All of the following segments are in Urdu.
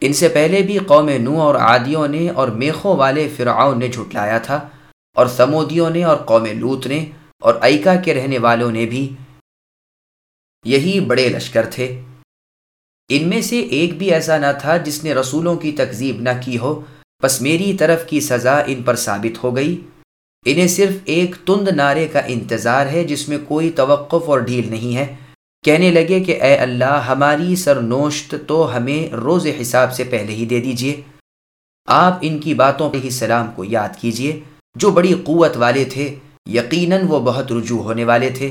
ان سے پہلے بھی قوم نو اور عادیوں نے اور میخوں والے فرعون نے جھٹلایا تھا، اور سمودیوں نے اور قوم لوت نے اور ایکا کے رہنے والوں نے بھی۔ یہی بڑے لشکر تھے۔ ان میں سے ایک بھی ایسا نہ تھا جس نے رسولوں کی تکذیب نہ کی ہو۔ بس میری طرف کی سزا ان پر ثابت ہو گئی۔ انہیں صرف ایک تند نعرے کا انتظار ہے جس میں کوئی توقف اور ڈھیل نہیں ہے۔ کہنے لگے کہ اے اللہ، ہماری سر نوشت تو ہمیں روز حساب سے پہلے ہی دے دیجیے۔ آپ ان کی باتوں پہ ہی سلام کو یاد کیجیے، جو بڑی قوت والے تھے، یقیناً وہ بہت رجوع ہونے والے تھے۔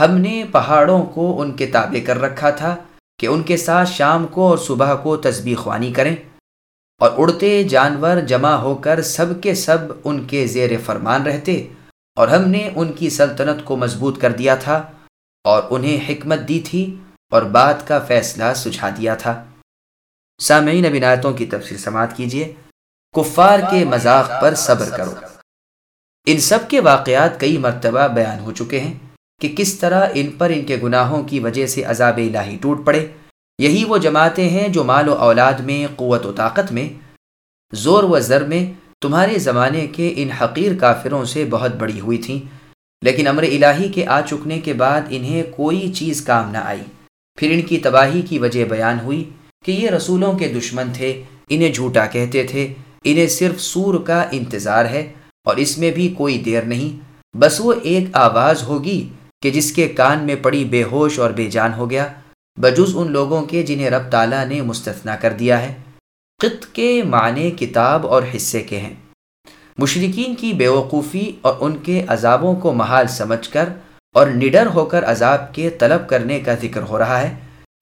ہم نے پہاڑوں کو ان کے تابع کر رکھا تھا کہ ان کے ساتھ شام کو اور صبح کو تسبیح خوانی کریں۔ اور اڑتے جانور جمع ہو کر سب کے سب ان کے زیر فرمان رہتے، اور ہم نے ان کی سلطنت کو مضبوط کر دیا تھا۔ اور انہیں حکمت دی تھی اور بات کا فیصلہ سجھا دیا تھا۔ سامعین بنایتوں کی تفصیل سماعت کیجیے کفار کے مذاق پر صبر کرو۔ ان سب کے واقعات کئی مرتبہ بیان ہو چکے ہیں کہ کس طرح ان پر ان کے گناہوں کی وجہ سے عذاب الہی ٹوٹ پڑے۔ یہی وہ جماعتیں ہیں جو مال و اولاد میں، قوت و طاقت میں، زور و ذر میں تمہارے زمانے کے ان حقیر کافروں سے بہت بڑی ہوئی تھیں۔ لیکن امر الہی کے آ چکنے کے بعد انہیں کوئی چیز کام نہ آئی۔ پھر ان کی تباہی کی وجہ بیان ہوئی کہ یہ رسولوں کے دشمن تھے، انہیں جھوٹا کہتے تھے، انہیں صرف سور کا انتظار ہے اور اس میں بھی کوئی دیر نہیں۔ بس وہ ایک آواز ہوگی کہ جس کے کان میں پڑی بے ہوش اور بے جان ہو گیا، بجز ان لوگوں کے جنہیں رب تعالیٰ نے مستثنا کر دیا ہے۔ قط کے معنی کتاب اور حصے کے ہیں۔ مشرقین کی بیوقوفی اور ان کے عذابوں کو محال سمجھ کر اور نڈر ہو کر عذاب کے طلب کرنے کا ذکر ہو رہا ہے۔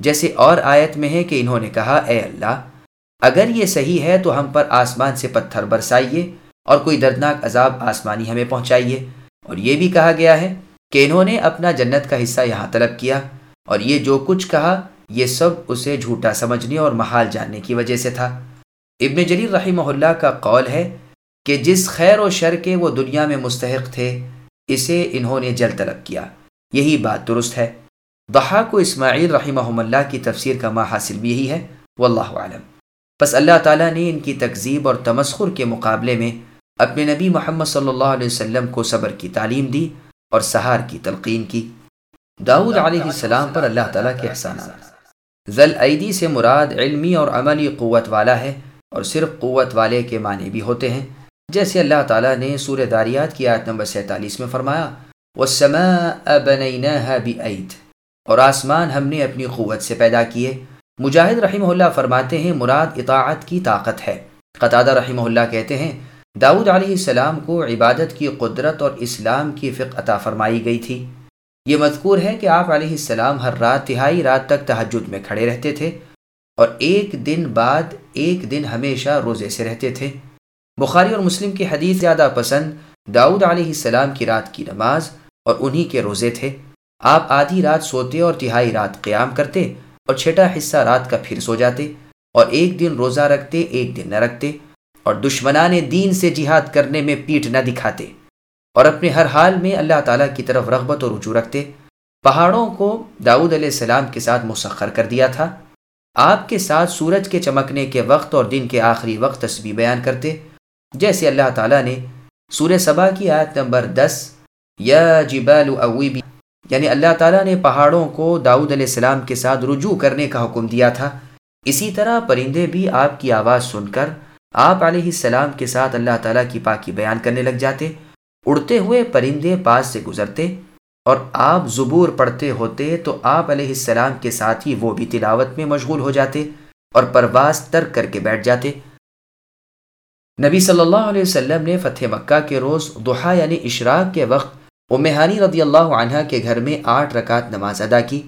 جیسے اور آیت میں ہے کہ انہوں نے کہا، اے اللہ، اگر یہ صحیح ہے تو ہم پر آسمان سے پتھر برسائیے اور کوئی دردناک عذاب آسمانی ہمیں پہنچائیے۔ اور یہ بھی کہا گیا ہے کہ انہوں نے اپنا جنت کا حصہ یہاں طلب کیا اور یہ جو کچھ کہا، یہ سب اسے جھوٹا سمجھنے اور محال جاننے کی وجہ سے تھا۔ ابن جریر رحمہ اللہ کا قول ہے کہ جس خیر و شر کے وہ دنیا میں مستحق تھے، اسے انہوں نے جل طلب کیا۔ یہی بات درست ہے۔ دہا کو اسماعیل رحمہ اللہ کی تفسیر کا ماں حاصل بھی یہی ہے۔ واللہ عالم بس اللہ تعالیٰ نے ان کی تکذیب اور تمسخر کے مقابلے میں اپنے نبی محمد صلی اللہ علیہ وسلم کو صبر کی تعلیم دی اور سہار کی تلقین کی۔ داود علیہ السلام پر اللہ تعالیٰ کے احسانات۔ ذل عیدی سے مراد علمی اور عملی قوت والا ہے اور صرف قوت والے کے معنی بھی ہوتے ہیں۔ جیسے اللہ تعالیٰ نے سور داریات کی آیت نمبر سینتالیس میں فرمایا اور آسمان ہم نے اپنی قوت سے پیدا کیے۔ مجاہد رحمہ اللہ فرماتے ہیں، مراد اطاعت کی طاقت ہے۔ قطادہ رحمہ اللہ کہتے ہیں داود علیہ السلام کو عبادت کی قدرت اور اسلام کی فقہ عطا فرمائی گئی تھی۔ یہ مذکور ہے کہ آپ علیہ السلام ہر رات، تہائی رات تک تحجد میں کھڑے رہتے تھے اور ایک دن بعد، ایک دن ہمیشہ روزے سے رہتے تھے۔ بخاری اور مسلم کی حدیث زیادہ پسند داؤد علیہ السلام کی رات کی نماز اور انہی کے روزے تھے۔ آپ آدھی رات سوتے اور تہائی رات قیام کرتے اور چھٹا حصہ رات کا پھر سو جاتے اور ایک دن روزہ رکھتے، ایک دن نہ رکھتے اور دشمنان دین سے جہاد کرنے میں پیٹ نہ دکھاتے اور اپنے ہر حال میں اللہ تعالیٰ کی طرف رغبت اور رجوع رکھتے۔ پہاڑوں کو داؤد علیہ السلام کے ساتھ مسخر کر دیا تھا۔ آپ کے ساتھ سورج کے چمکنے کے وقت اور دن کے آخری وقت تصویر بیان کرتے جیسے اللہ تعالیٰ نے سور صبا کی آیت نمبر دس، یا جبال اویبی یعنی اللہ تعالیٰ نے پہاڑوں کو داؤد علیہ السلام کے ساتھ رجوع کرنے کا حکم دیا تھا۔ اسی طرح پرندے بھی آپ کی آواز سن کر آپ علیہ السلام کے ساتھ اللہ تعالیٰ کی پاکی بیان کرنے لگ جاتے، اڑتے ہوئے پرندے پاس سے گزرتے، اور آپ زبور پڑھتے ہوتے تو آپ علیہ السلام کے ساتھ ہی وہ بھی تلاوت میں مشغول ہو جاتے، اور پرواز ترک کر کے بیٹھ جاتے۔ نبی صلی اللہ علیہ وسلم نے فتح مکہ کے روز دحا یعنی اشراق کے وقت امہانی رضی اللہ عنہ کے گھر میں آٹھ رکعت نماز ادا کی۔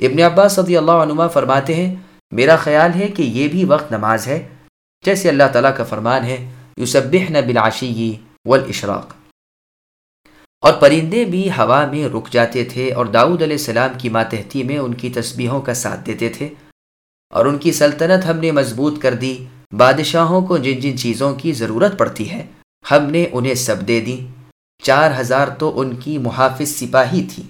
ابن عباس رضی اللہ عنہ فرماتے ہیں، میرا خیال ہے کہ یہ بھی وقت نماز ہے، جیسے اللہ تعالیٰ کا فرمان ہے یوسبحن بالعشی والاشراق۔ اور پرندے بھی ہوا میں رک جاتے تھے اور داؤد علیہ السلام کی ماتحتی میں ان کی تسبیحوں کا ساتھ دیتے تھے۔ اور ان کی سلطنت ہم نے مضبوط کر دی۔ بادشاہوں کو جن جن چیزوں کی ضرورت پڑتی ہے، ہم نے انہیں سب دے دی۔ چار ہزار تو ان کی محافظ سپاہی تھی۔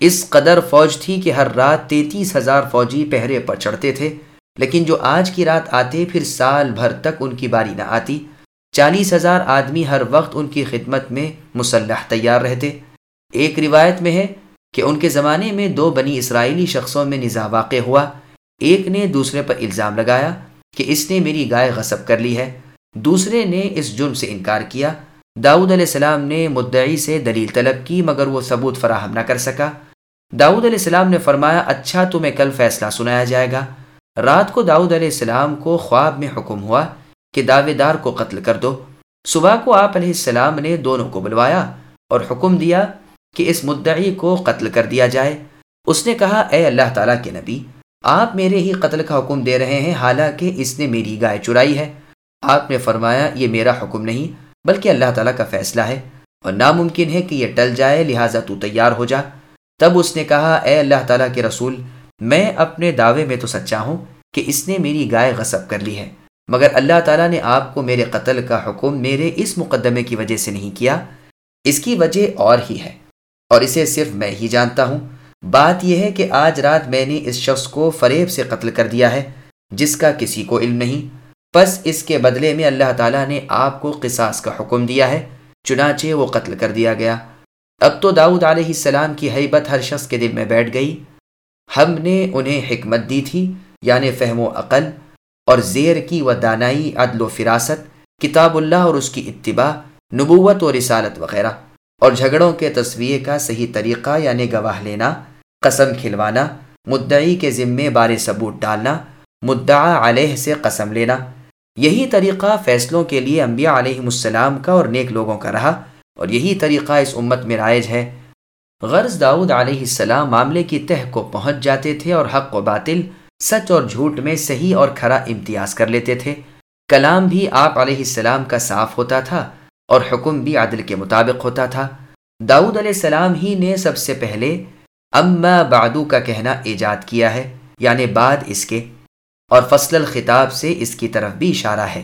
اس قدر فوج تھی کہ ہر رات تینتیس ہزار فوجی پہرے پر چڑھتے تھے، لیکن جو آج کی رات آتے، پھر سال بھر تک ان کی باری نہ آتی۔ چالیس ہزار آدمی ہر وقت ان کی خدمت میں مسلح تیار رہتے۔ ایک روایت میں ہے کہ ان کے زمانے میں دو بنی اسرائیلی شخصوں میں نظام واقع ہوا۔ ایک نے دوسرے پر الزام لگایا۔ کہ اس نے میری گائے غصب کر لی ہے۔ دوسرے نے اس جرم سے انکار کیا۔ داؤد علیہ السلام نے مدعی سے دلیل طلب کی، مگر وہ ثبوت فراہم نہ کر سکا۔ داؤد علیہ السلام نے فرمایا اچھا تمہیں کل فیصلہ سنایا جائے گا۔ رات کو داؤد علیہ السلام کو خواب میں حکم ہوا کہ دعوے دار کو قتل کر دو۔ صبح کو آپ علیہ السلام نے دونوں کو بلوایا اور حکم دیا کہ اس مدعی کو قتل کر دیا جائے۔ اس نے کہا، اے اللہ تعالیٰ کے نبی آپ میرے ہی قتل کا حکم دے رہے ہیں، حالانکہ اس نے میری گائے چرائی ہے۔ آپ نے فرمایا، یہ میرا حکم نہیں، بلکہ اللہ تعالیٰ کا فیصلہ ہے۔ اور ناممکن ہے کہ یہ ٹل جائے، لہٰذا تو تیار ہو جا۔ تب اس نے کہا، اے اللہ تعالیٰ کے رسول، میں اپنے دعوے میں تو سچا ہوں کہ اس نے میری گائے غصب کر لی ہے، مگر اللہ تعالیٰ نے آپ کو میرے قتل کا حکم میرے اس مقدمے کی وجہ سے نہیں کیا۔ اس کی وجہ اور ہی ہے، اور اسے صرف میں ہی جانتا ہوں۔ بات یہ ہے کہ آج رات میں نے اس شخص کو فریب سے قتل کر دیا ہے، جس کا کسی کو علم نہیں۔ پس اس کے بدلے میں اللہ تعالیٰ نے آپ کو قصاص کا حکم دیا ہے، چنانچہ وہ قتل کر دیا گیا۔ اب تو داؤد علیہ السلام کی حیبت ہر شخص کے دل میں بیٹھ گئی۔ ہم نے انہیں حکمت دی تھی یعنی فہم و عقل اور زیر کی و دانائی، عدل و فراست، کتاب اللہ اور اس کی اتباع، نبوت و رسالت وغیرہ۔ اور جھگڑوں کے تصویر کا صحیح طریقہ یعنی گواہ لینا۔ قسم کھلوانا، مدعی کے ذمے بار ثبوت ڈالنا، مدعا علیہ سے قسم لینا۔ یہی طریقہ فیصلوں کے لیے انبیاء علیہ السلام کا اور نیک لوگوں کا رہا اور یہی طریقہ اس امت میں رائج ہے۔ غرض داؤد علیہ السلام معاملے کی تہ کو پہنچ جاتے تھے اور حق و باطل، سچ اور جھوٹ میں صحیح اور کھرا امتیاز کر لیتے تھے۔ کلام بھی آپ علیہ السلام کا صاف ہوتا تھا اور حکم بھی عدل کے مطابق ہوتا تھا۔ داؤد علیہ السلام ہی نے سب سے پہلے اما بعدو کا کہنا ایجاد کیا ہے یعنی بعد اس کے، اور فصل الخطاب سے اس کی طرف بھی اشارہ ہے۔